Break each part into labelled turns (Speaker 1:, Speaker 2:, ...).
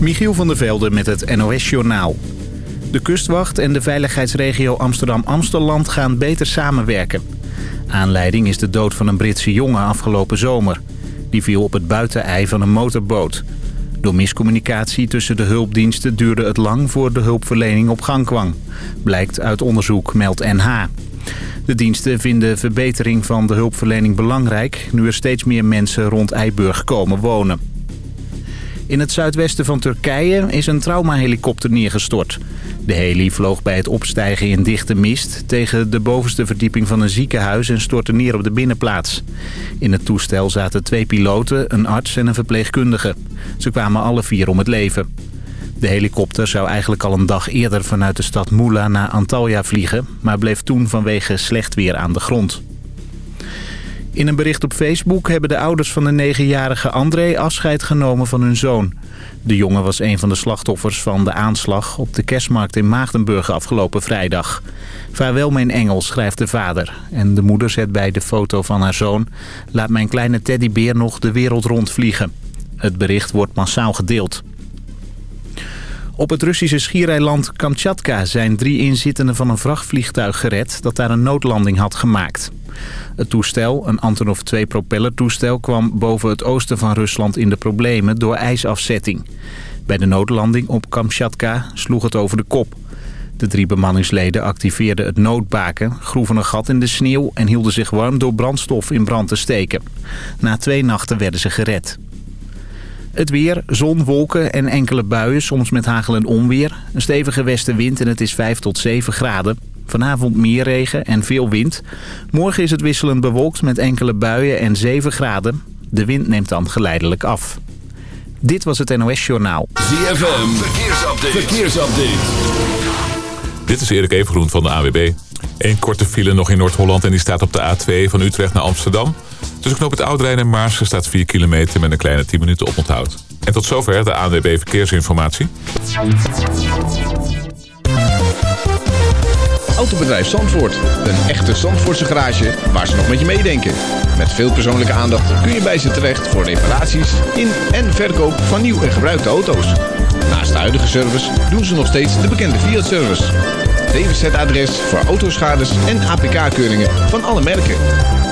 Speaker 1: Michiel van der Velde met het NOS-journaal. De kustwacht en de veiligheidsregio Amsterdam-Amstelland gaan beter samenwerken. Aanleiding is de dood van een Britse jongen afgelopen zomer. Die viel op het buitenei van een motorboot. Door miscommunicatie tussen de hulpdiensten duurde het lang voor de hulpverlening op gang kwam. Blijkt uit onderzoek, meldt NH. De diensten vinden verbetering van de hulpverlening belangrijk... nu er steeds meer mensen rond Eiburg komen wonen. In het zuidwesten van Turkije is een traumahelikopter neergestort. De heli vloog bij het opstijgen in dichte mist... tegen de bovenste verdieping van een ziekenhuis en stortte neer op de binnenplaats. In het toestel zaten twee piloten, een arts en een verpleegkundige. Ze kwamen alle vier om het leven. De helikopter zou eigenlijk al een dag eerder vanuit de stad Mula naar Antalya vliegen... maar bleef toen vanwege slecht weer aan de grond. In een bericht op Facebook hebben de ouders van de negenjarige André afscheid genomen van hun zoon. De jongen was een van de slachtoffers van de aanslag op de kerstmarkt in Maagdenburg afgelopen vrijdag. Vaarwel mijn engel, schrijft de vader. En de moeder zet bij de foto van haar zoon... laat mijn kleine teddybeer nog de wereld rondvliegen. Het bericht wordt massaal gedeeld. Op het Russische schiereiland Kamchatka zijn drie inzittenden van een vrachtvliegtuig gered... dat daar een noodlanding had gemaakt. Het toestel, een Antonov 2-propellertoestel, kwam boven het oosten van Rusland in de problemen door ijsafzetting. Bij de noodlanding op Kamchatka sloeg het over de kop. De drie bemanningsleden activeerden het noodbaken, groeven een gat in de sneeuw en hielden zich warm door brandstof in brand te steken. Na twee nachten werden ze gered. Het weer, zon, wolken en enkele buien, soms met hagel en onweer. Een stevige westenwind en het is 5 tot 7 graden. Vanavond meer regen en veel wind. Morgen is het wisselend bewolkt met enkele buien en 7 graden. De wind neemt dan geleidelijk af. Dit was het NOS Journaal.
Speaker 2: ZFM, verkeersupdate. verkeersupdate.
Speaker 3: Dit is Erik Evengroen van de AWB. Eén korte file nog in Noord-Holland en die staat op de A2 van Utrecht naar Amsterdam. Tussen knoop het Oudrijn en Maarsen staat 4 kilometer met een kleine 10 minuten oponthoud. En tot zover de ANWB Verkeersinformatie.
Speaker 4: Autobedrijf Zandvoort. Een echte Zandvoortse garage waar ze nog met je meedenken. Met veel persoonlijke aandacht kun je bij ze terecht voor reparaties in en verkoop van nieuw en gebruikte auto's. Naast de huidige service doen ze nog steeds de bekende Fiat-service. DWZ-adres voor autoschades en APK-keuringen van alle merken.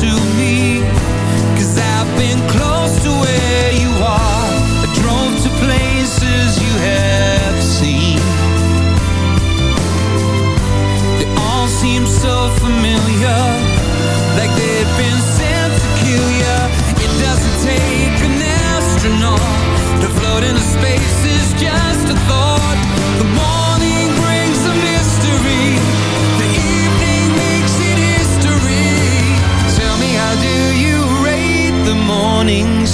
Speaker 5: to me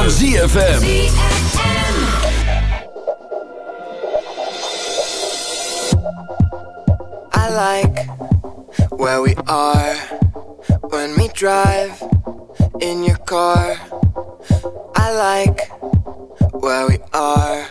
Speaker 6: van ZFM.
Speaker 7: I like where we are when we drive in your car. I like where we are.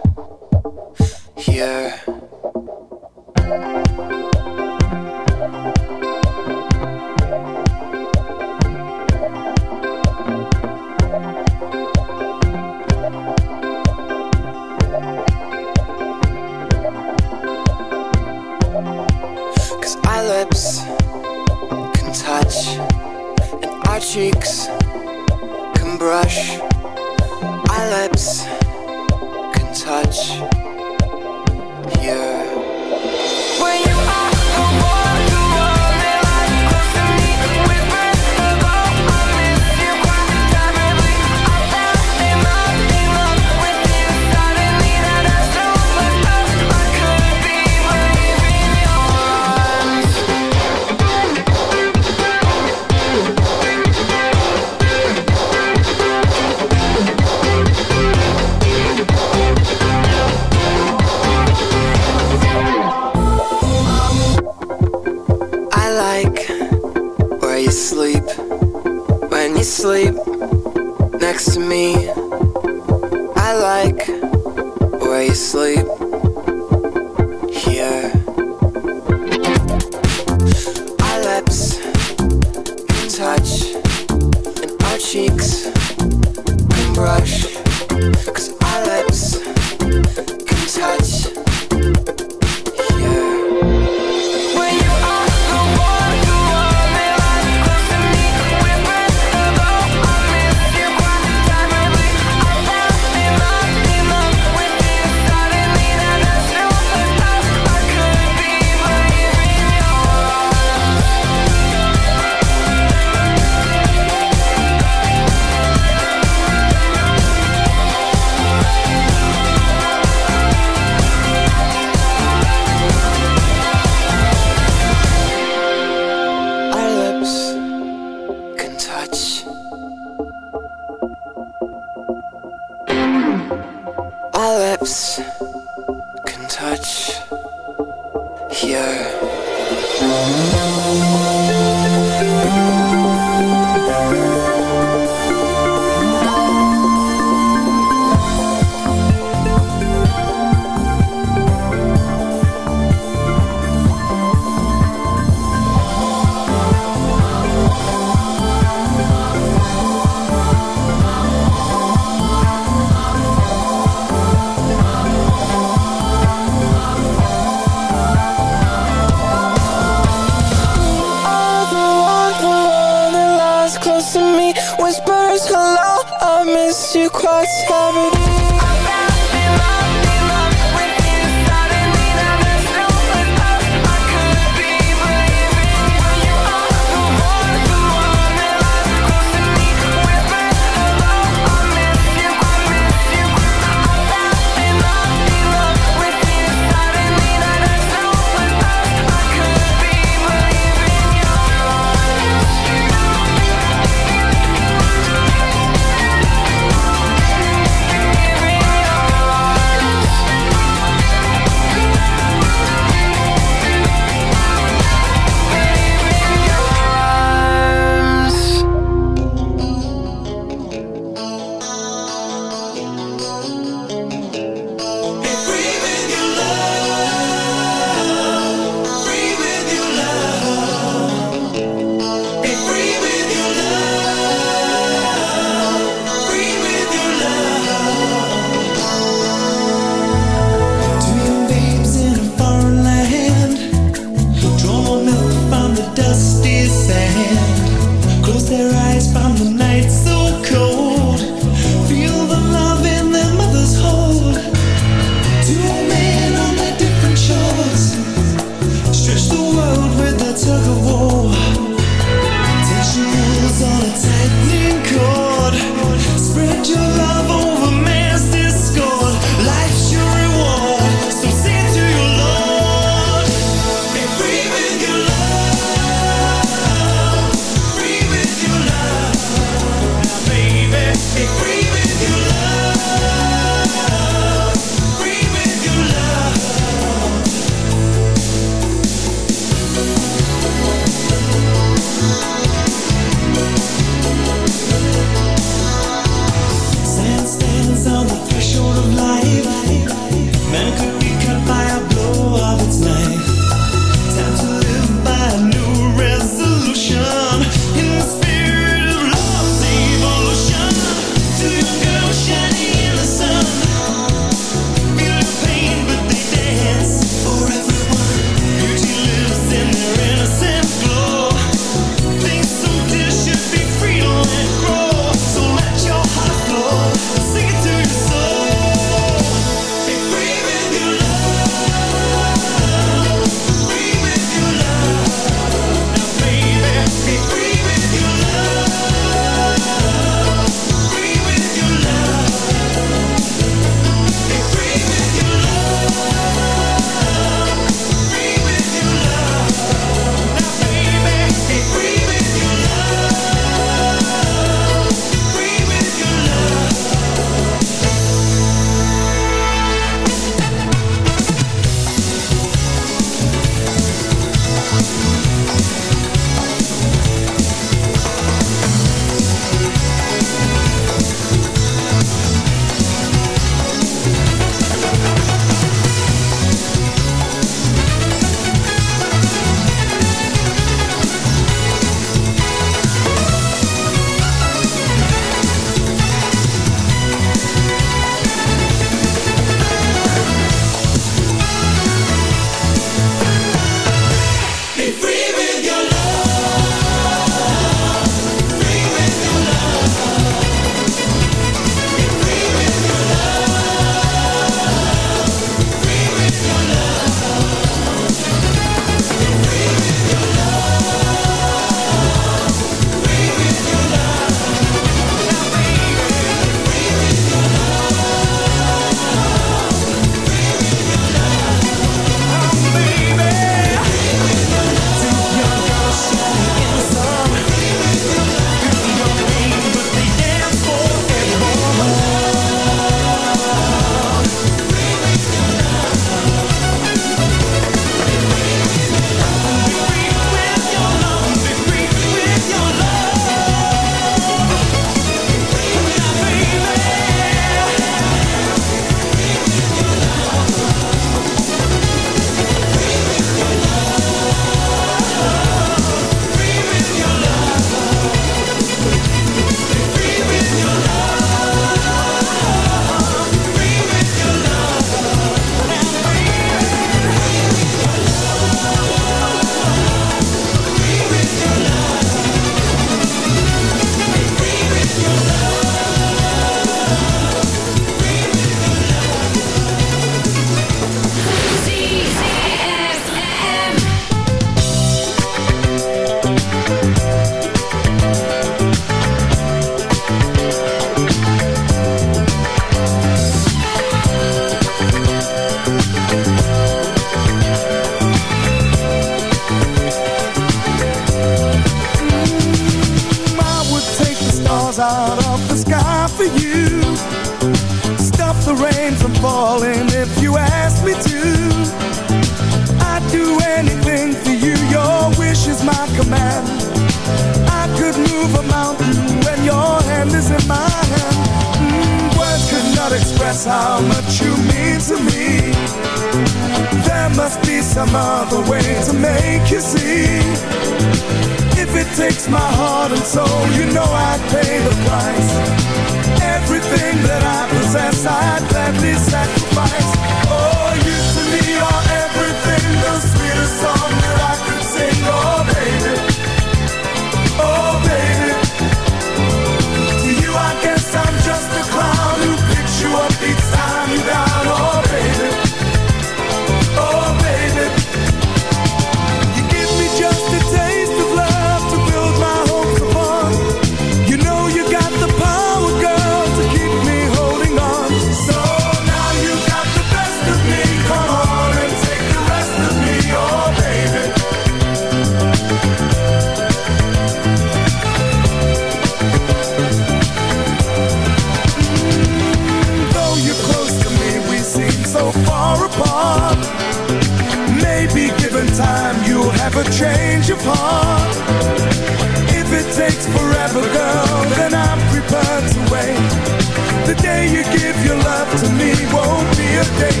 Speaker 8: day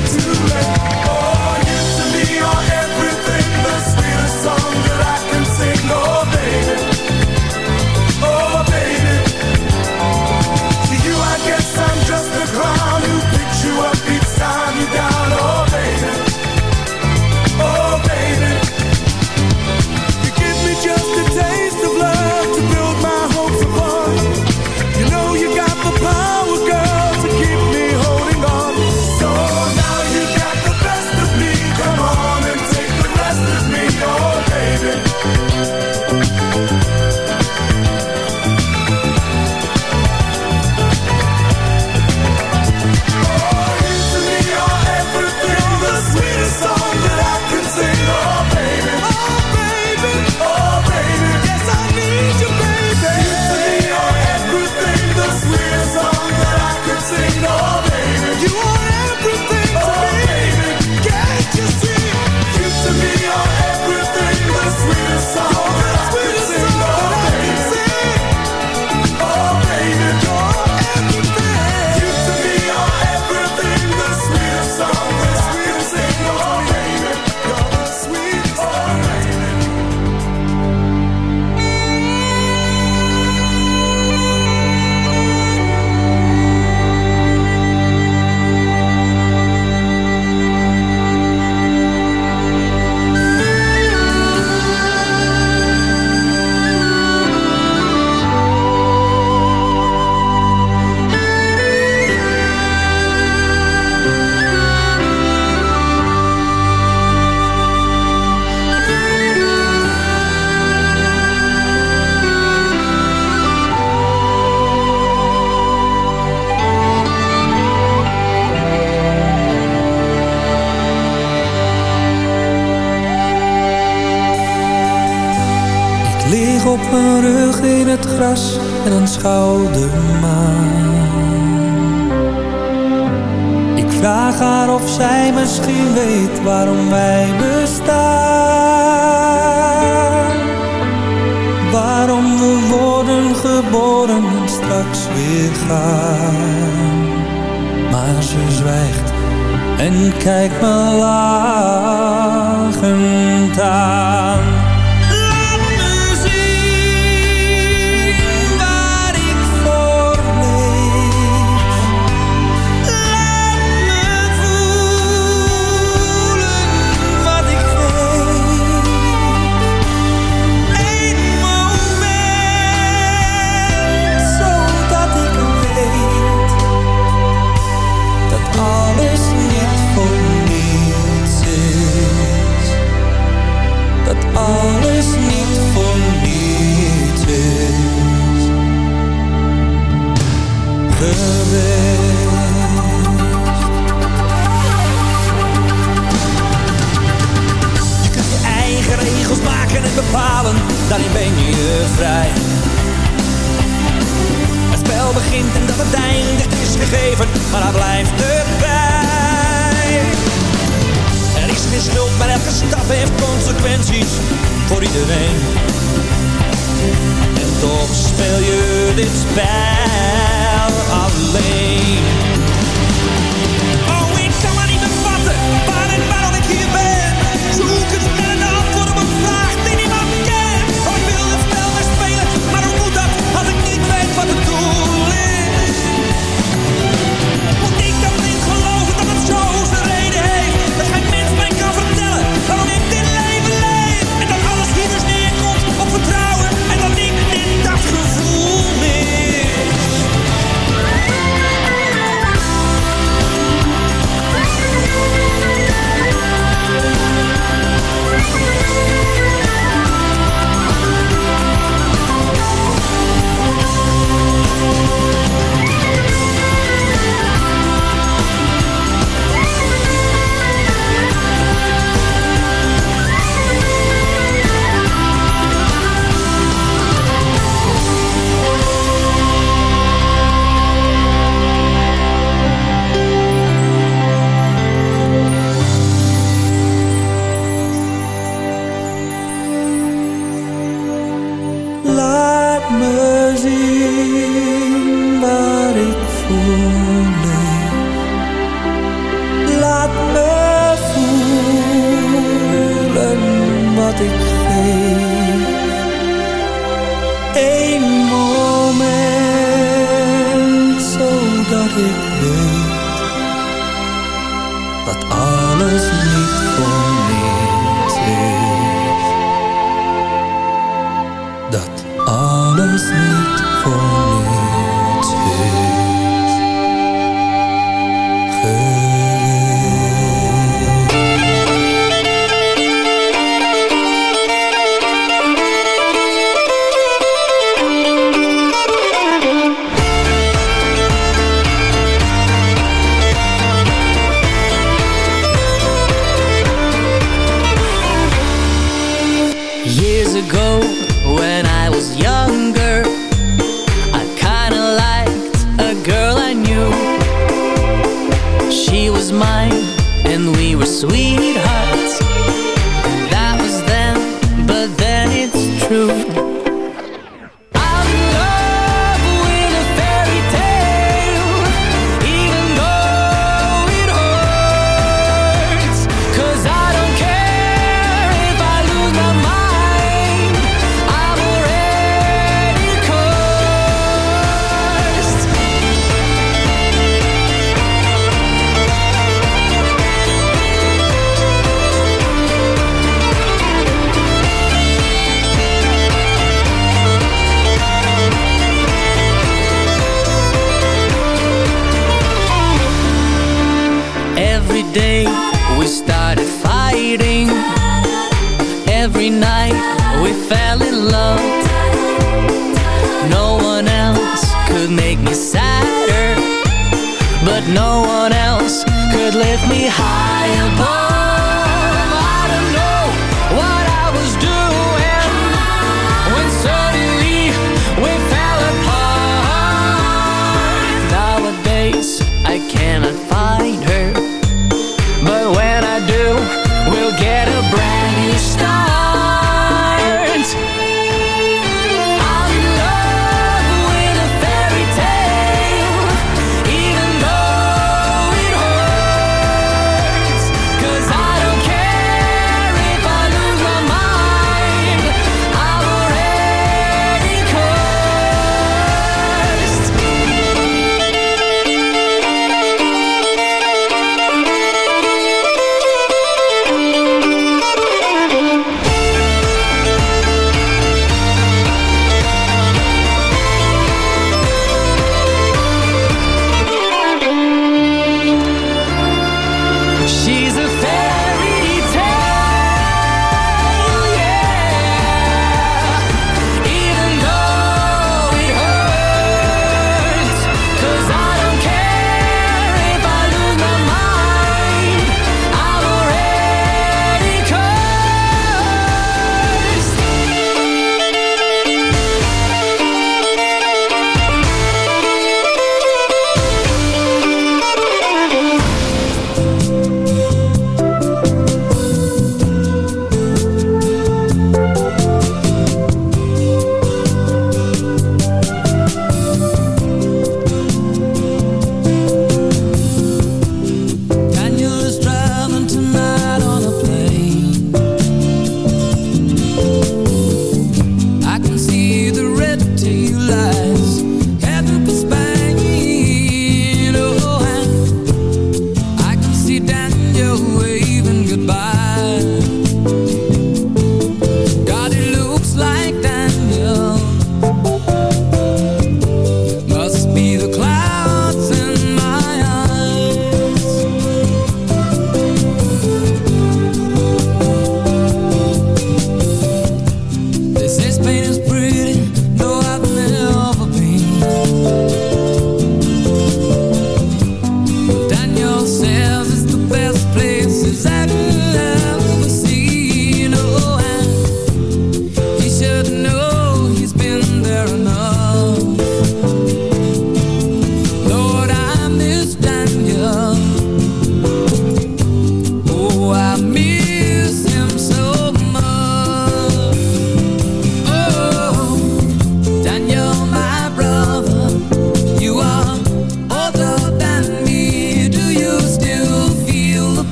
Speaker 5: misschien weet waarom wij bestaan. Waarom we worden geboren en straks weer gaan. Maar ze zwijgt en kijk maar.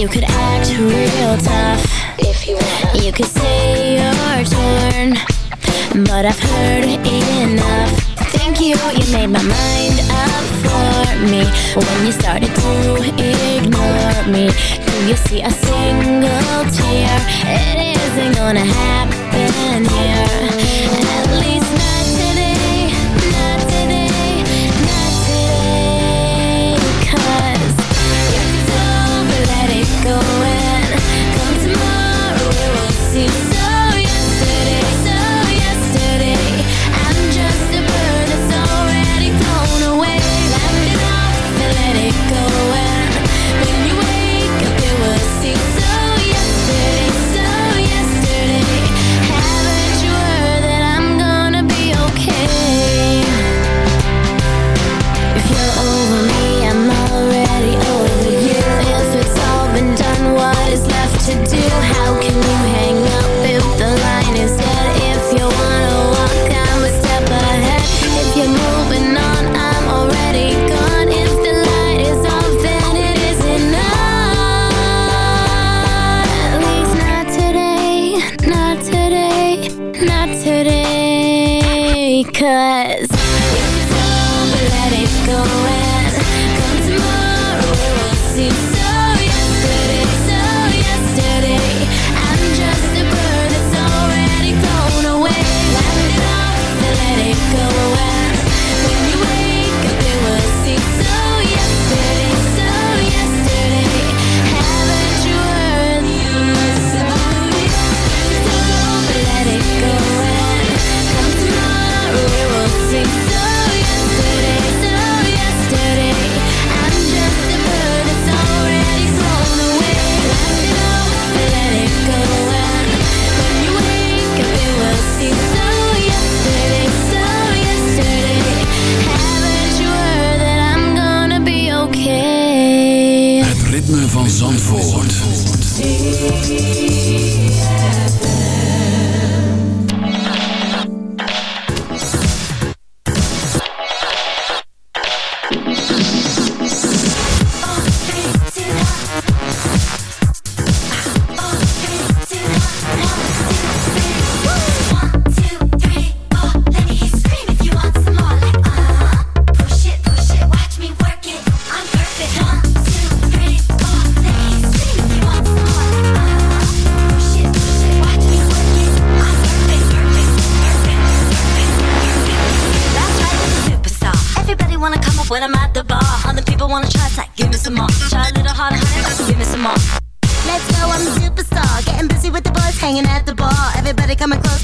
Speaker 9: You could act real tough if you want. You could say you're torn, but I've heard enough. Thank you, you made my mind up for me when you started to ignore me. Do you see a single tear? It isn't gonna happen here. At least.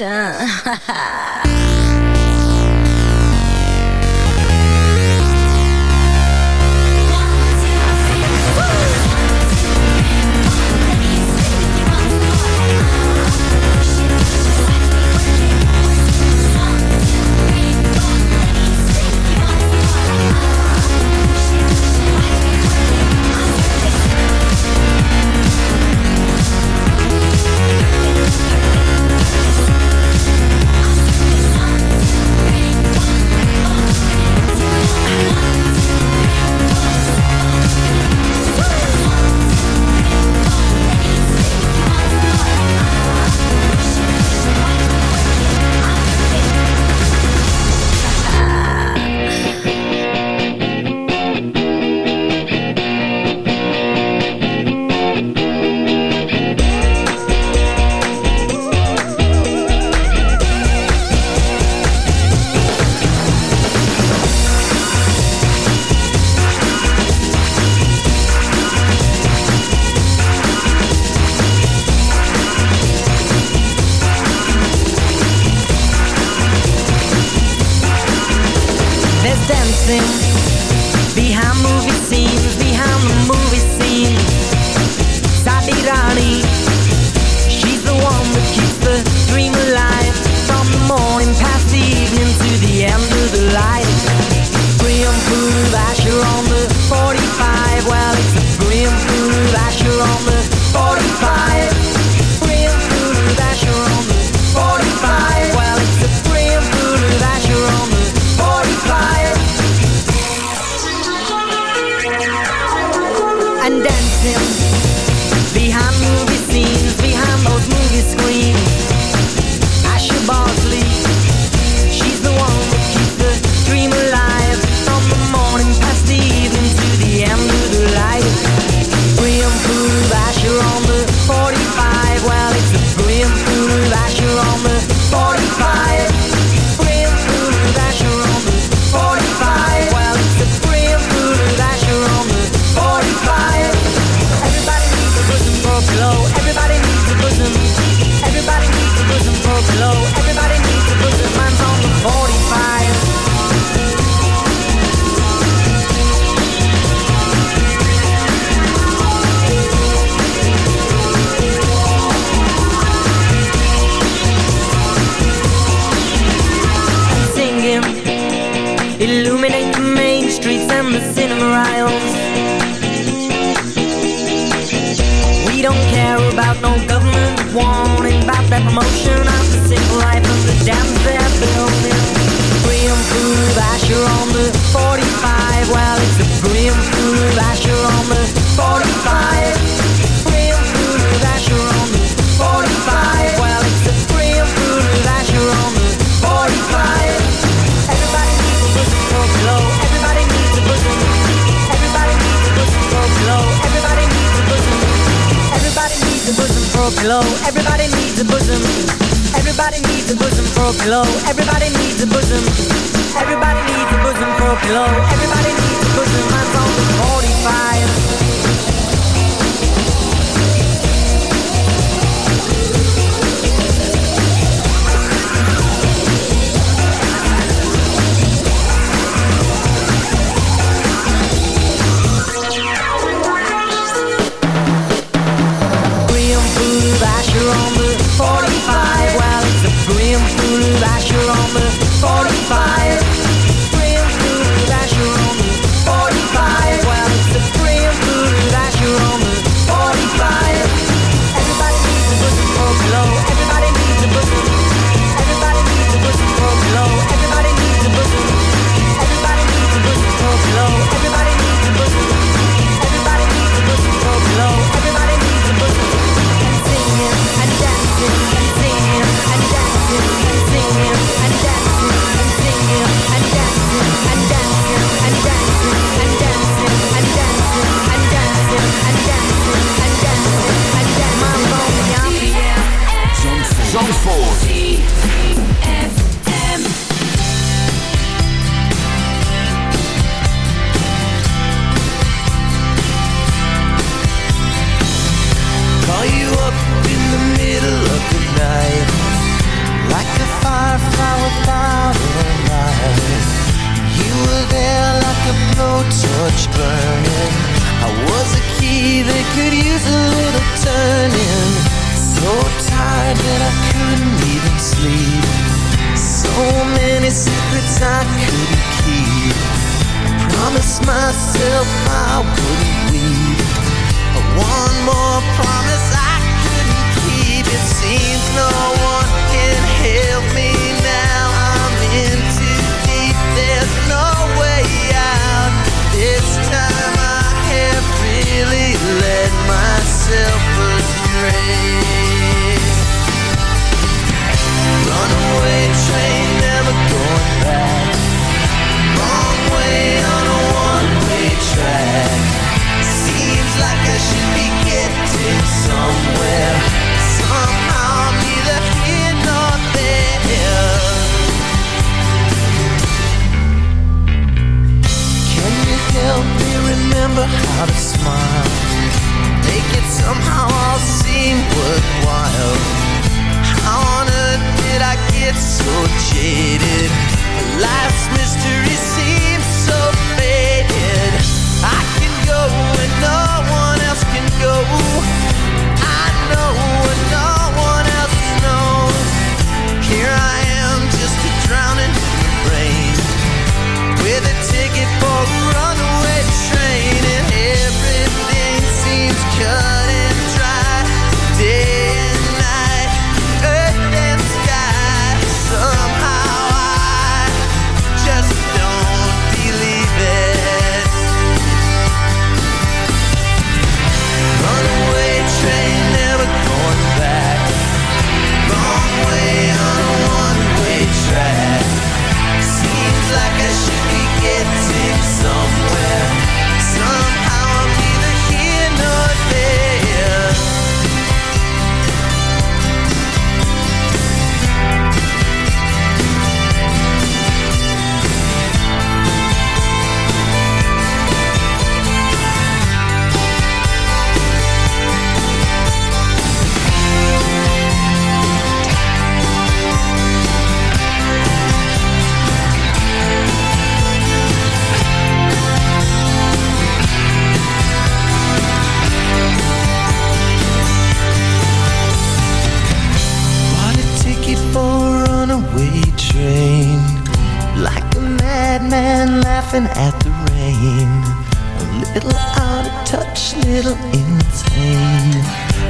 Speaker 10: attention.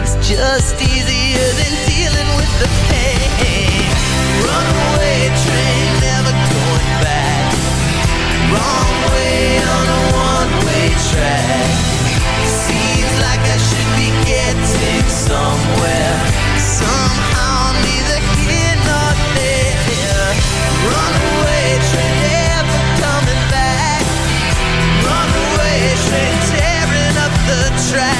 Speaker 10: It's
Speaker 11: just easier than dealing with the pain. Runaway train. track.